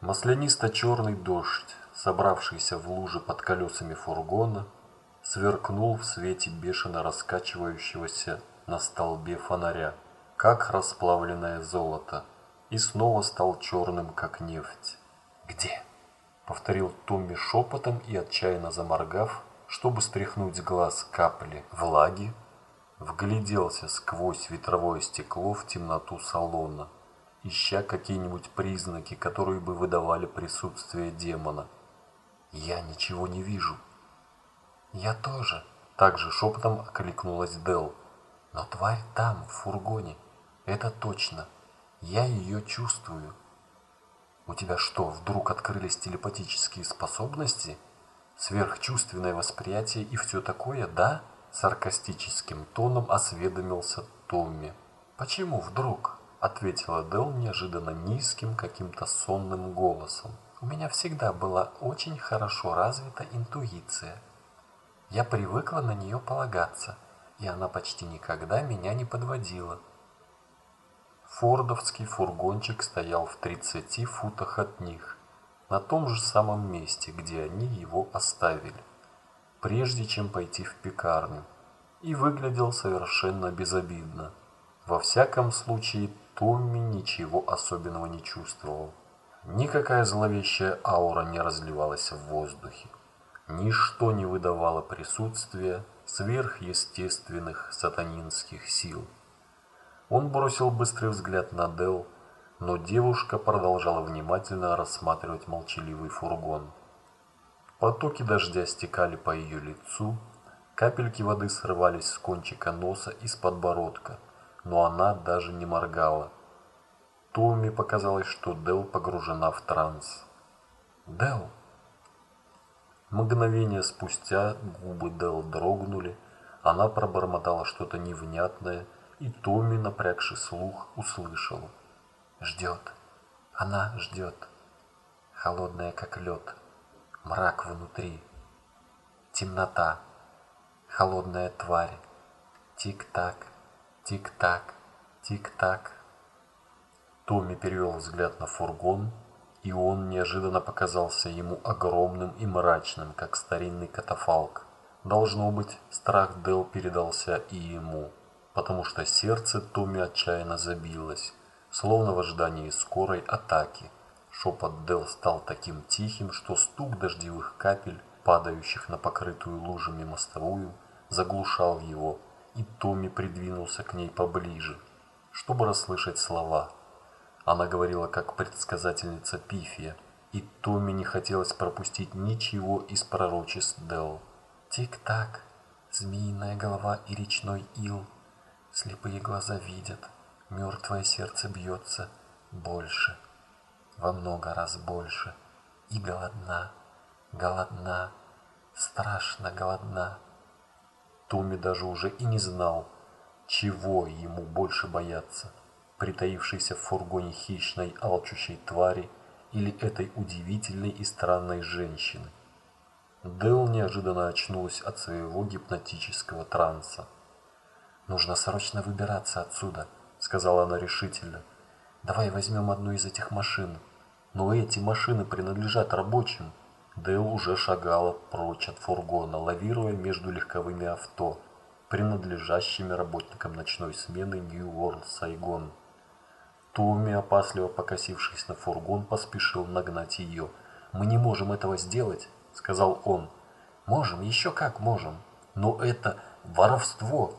Маслянисто-черный дождь, собравшийся в луже под колесами фургона, сверкнул в свете бешено раскачивающегося на столбе фонаря, как расплавленное золото, и снова стал черным, как нефть. «Где?» — повторил Томми шепотом и отчаянно заморгав, чтобы стряхнуть с глаз капли влаги, вгляделся сквозь ветровое стекло в темноту салона ища какие-нибудь признаки, которые бы выдавали присутствие демона. «Я ничего не вижу». «Я тоже», — также шепотом окликнулась Дел. «Но тварь там, в фургоне. Это точно. Я ее чувствую». «У тебя что, вдруг открылись телепатические способности? Сверхчувственное восприятие и все такое, да?» Саркастическим тоном осведомился Томми. «Почему вдруг?» — ответила Дел неожиданно низким, каким-то сонным голосом. «У меня всегда была очень хорошо развита интуиция. Я привыкла на нее полагаться, и она почти никогда меня не подводила». Фордовский фургончик стоял в 30 футах от них, на том же самом месте, где они его оставили, прежде чем пойти в пекарню, и выглядел совершенно безобидно. Во всяком случае, Томми ничего особенного не чувствовал. Никакая зловещая аура не разливалась в воздухе. Ничто не выдавало присутствия сверхъестественных сатанинских сил. Он бросил быстрый взгляд на Дел, но девушка продолжала внимательно рассматривать молчаливый фургон. Потоки дождя стекали по ее лицу, капельки воды срывались с кончика носа и с подбородка – но она даже не моргала. Томми показалось, что Дел погружена в транс. «Дел!» Мгновение спустя губы Дел дрогнули, она пробормотала что-то невнятное, и Томми, напрягший слух, услышал. «Ждет! Она ждет! Холодная, как лед, мрак внутри, темнота, холодная тварь, тик-так, Тик-так, тик-так. Томми перевел взгляд на фургон, и он неожиданно показался ему огромным и мрачным, как старинный катафалк. Должно быть, страх Дел передался и ему, потому что сердце Томми отчаянно забилось, словно в ожидании скорой атаки. Шепот Дел стал таким тихим, что стук дождевых капель, падающих на покрытую лужами мостовую, заглушал его, и Томми придвинулся к ней поближе, чтобы расслышать слова. Она говорила как предсказательница Пифия, и Томми не хотелось пропустить ничего из пророчеств Дел. Тик-так, змеиная голова и речной ил, слепые глаза видят, мертвое сердце бьется больше, во много раз больше, и голодна, голодна, страшно голодна. Томми даже уже и не знал, чего ему больше бояться – притаившейся в фургоне хищной алчущей твари или этой удивительной и странной женщины. Дэл неожиданно очнулась от своего гипнотического транса. «Нужно срочно выбираться отсюда», — сказала она решительно. «Давай возьмем одну из этих машин. Но эти машины принадлежат рабочим». Дэл уже шагала прочь от фургона, лавируя между легковыми авто, принадлежащими работникам ночной смены New World Сайгон. Томми, опасливо покосившись на фургон, поспешил нагнать ее. «Мы не можем этого сделать», — сказал он. «Можем, еще как можем. Но это воровство.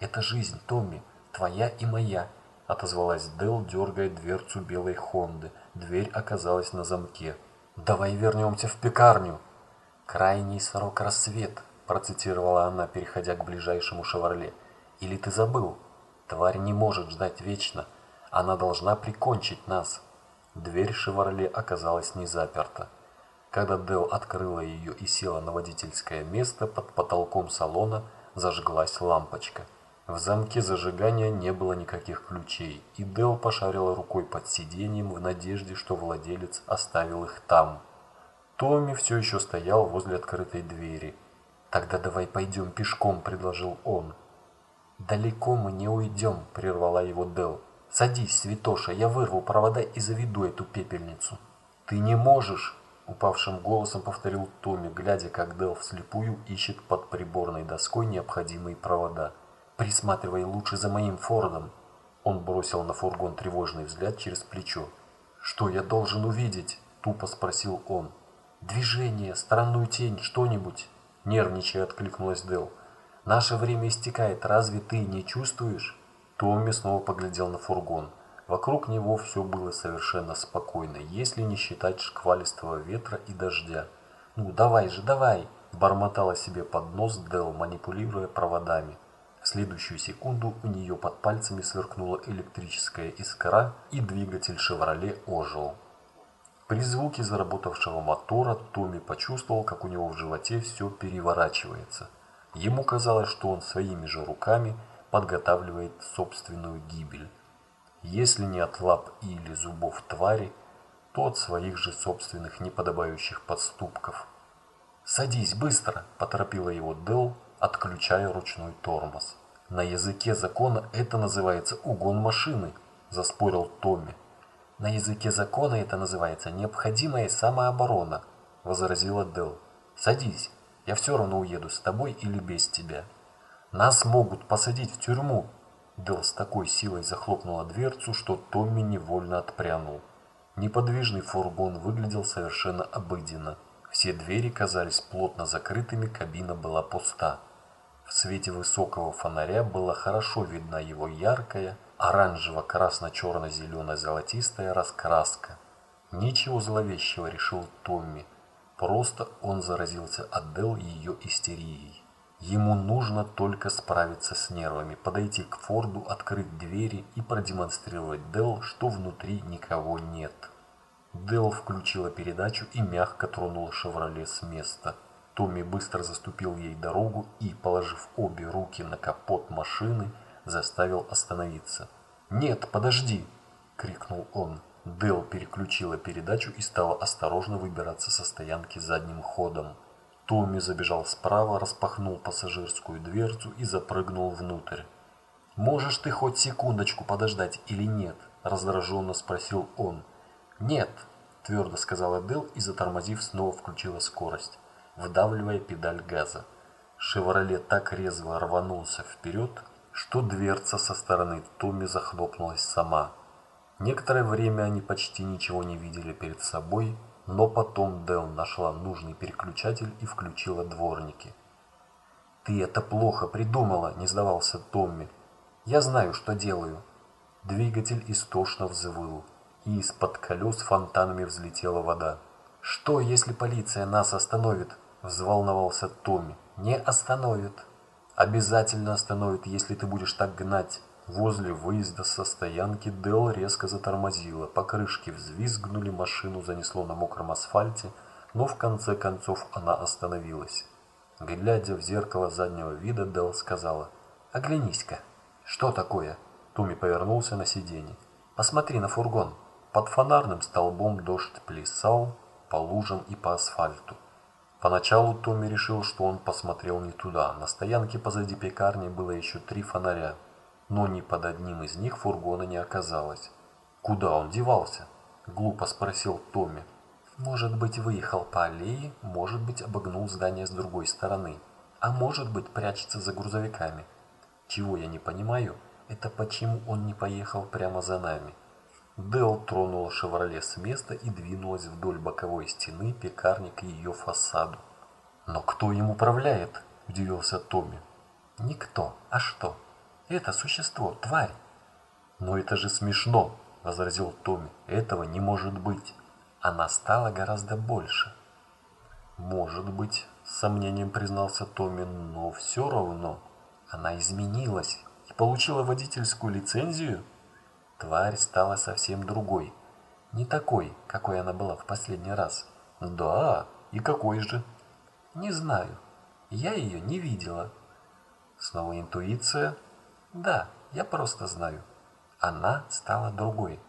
Это жизнь, Томми, твоя и моя», — отозвалась Дэл, дергая дверцу белой Хонды. Дверь оказалась на замке. «Давай вернемся в пекарню!» «Крайний срок рассвет», – процитировала она, переходя к ближайшему «Шевроле». «Или ты забыл? Тварь не может ждать вечно. Она должна прикончить нас». Дверь «Шевроле» оказалась не заперта. Когда Дел открыла ее и села на водительское место, под потолком салона зажглась лампочка – в замке зажигания не было никаких ключей, и Дел пошарила рукой под сиденьем в надежде, что владелец оставил их там. Томми все еще стоял возле открытой двери. «Тогда давай пойдем пешком», — предложил он. «Далеко мы не уйдем», — прервала его Дел. «Садись, Святоша, я вырву провода и заведу эту пепельницу». «Ты не можешь!» – упавшим голосом повторил Томми, глядя, как Дел вслепую ищет под приборной доской необходимые провода. «Присматривай лучше за моим Фордом!» Он бросил на фургон тревожный взгляд через плечо. «Что я должен увидеть?» – тупо спросил он. «Движение, странную тень, что-нибудь?» – нервничая откликнулась Дел. «Наше время истекает, разве ты не чувствуешь?» Томми снова поглядел на фургон. Вокруг него все было совершенно спокойно, если не считать шквалистого ветра и дождя. «Ну, давай же, давай!» – бормотала себе под нос Дел, манипулируя проводами. В следующую секунду у нее под пальцами сверкнула электрическая искра, и двигатель «Шевроле» ожил. При звуке заработавшего мотора Томми почувствовал, как у него в животе все переворачивается. Ему казалось, что он своими же руками подготавливает собственную гибель. Если не от лап или зубов твари, то от своих же собственных неподобающих подступков. «Садись быстро!» – поторопила его Дел, отключая ручной тормоз. «На языке закона это называется угон машины», – заспорил Томми. «На языке закона это называется необходимая самооборона», – возразила Дел. «Садись, я все равно уеду с тобой или без тебя». «Нас могут посадить в тюрьму», Дел с такой силой захлопнула дверцу, что Томми невольно отпрянул. Неподвижный фургон выглядел совершенно обыденно. Все двери казались плотно закрытыми, кабина была пуста. В свете высокого фонаря была хорошо видна его яркая, оранжево-красно-черно-зелено-золотистая раскраска. Ничего зловещего, решил Томми. Просто он заразился от Дел ее истерией. Ему нужно только справиться с нервами, подойти к Форду, открыть двери и продемонстрировать Дел, что внутри никого нет. Дел включила передачу и мягко тронула «Шевроле» с места. Томми быстро заступил ей дорогу и, положив обе руки на капот машины, заставил остановиться. «Нет, подожди!» – крикнул он. Дел переключила передачу и стала осторожно выбираться со стоянки задним ходом. Томми забежал справа, распахнул пассажирскую дверцу и запрыгнул внутрь. «Можешь ты хоть секундочку подождать или нет?» – раздраженно спросил он. «Нет», – твердо сказала Дел и, затормозив, снова включила скорость, вдавливая педаль газа. «Шевроле» так резво рванулся вперед, что дверца со стороны Томми захлопнулась сама. Некоторое время они почти ничего не видели перед собой, но потом Дел нашла нужный переключатель и включила дворники. «Ты это плохо придумала», – не сдавался Томми. «Я знаю, что делаю». Двигатель истошно взвыл, и из-под колес фонтанами взлетела вода. «Что, если полиция нас остановит?» – взволновался Томми. «Не остановит». «Обязательно остановит, если ты будешь так гнать». Возле выезда со стоянки Дел резко затормозила, покрышки взвизгнули, машину занесло на мокром асфальте, но в конце концов она остановилась. Глядя в зеркало заднего вида, Дел сказала, «Оглянись-ка». «Что такое?» Туми повернулся на сиденье. «Посмотри на фургон». Под фонарным столбом дождь плясал по лужам и по асфальту. Поначалу Томми решил, что он посмотрел не туда. На стоянке позади пекарни было еще три фонаря, но ни под одним из них фургона не оказалось. «Куда он девался?» – глупо спросил Томми. «Может быть, выехал по аллее, может быть, обогнул здание с другой стороны, а может быть, прячется за грузовиками. Чего я не понимаю, это почему он не поехал прямо за нами?» Дел тронула «Шевроле» с места и двинулась вдоль боковой стены пекарни к ее фасаду. «Но кто им управляет?» – удивился Томми. «Никто. А что?» Это существо, тварь. Но это же смешно, возразил Томми. Этого не может быть. Она стала гораздо больше. Может быть, с сомнением признался Томми, но все равно она изменилась и получила водительскую лицензию. Тварь стала совсем другой. Не такой, какой она была в последний раз. Да, и какой же? Не знаю. Я ее не видела. Снова интуиция, да, я просто знаю. Она стала другой.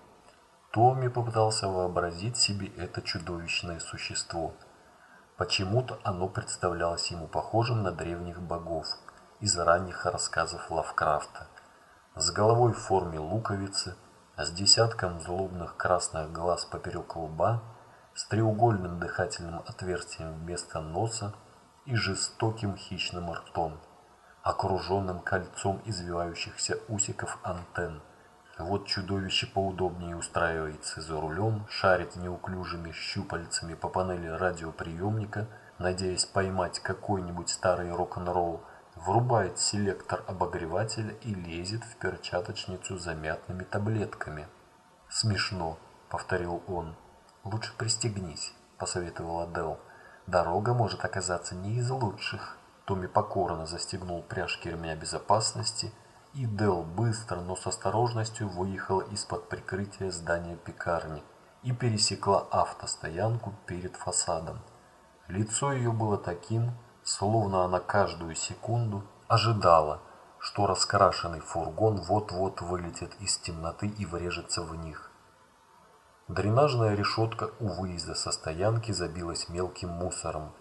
Томми попытался вообразить себе это чудовищное существо. Почему-то оно представлялось ему похожим на древних богов из ранних рассказов Лавкрафта. С головой в форме луковицы, с десятком злобных красных глаз поперек лба, с треугольным дыхательным отверстием вместо носа и жестоким хищным ртом, окруженным кольцом извивающихся усиков антенн. Вот чудовище поудобнее устраивается за рулем, шарит неуклюжими щупальцами по панели радиоприемника, надеясь поймать какой-нибудь старый рок-н-ролл, врубает селектор обогревателя и лезет в перчаточницу за мятными таблетками. «Смешно», — повторил он. «Лучше пристегнись», — посоветовала Дел. «Дорога может оказаться не из лучших». Томми покорно застегнул пряжки ремня безопасности — и Дел быстро, но с осторожностью выехала из-под прикрытия здания пекарни и пересекла автостоянку перед фасадом. Лицо ее было таким, словно она каждую секунду ожидала, что раскрашенный фургон вот-вот вылетит из темноты и врежется в них. Дренажная решетка у выезда со стоянки забилась мелким мусором,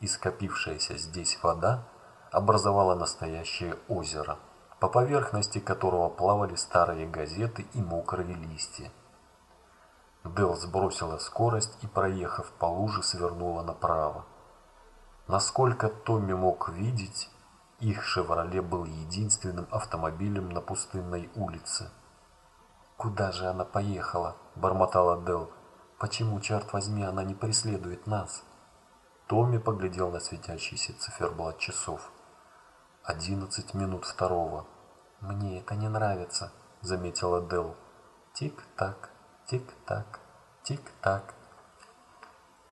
и скопившаяся здесь вода образовала настоящее озеро – по поверхности которого плавали старые газеты и мокрые листья. Дел сбросила скорость и, проехав по луже, свернула направо. Насколько Томми мог видеть, их «Шевроле» был единственным автомобилем на пустынной улице. «Куда же она поехала?» – бормотала Дел. «Почему, черт возьми, она не преследует нас?» Томми поглядел на светящийся циферблат часов. «Одиннадцать минут второго». «Мне это не нравится», — заметила Дел. «Тик-так, тик-так, тик-так».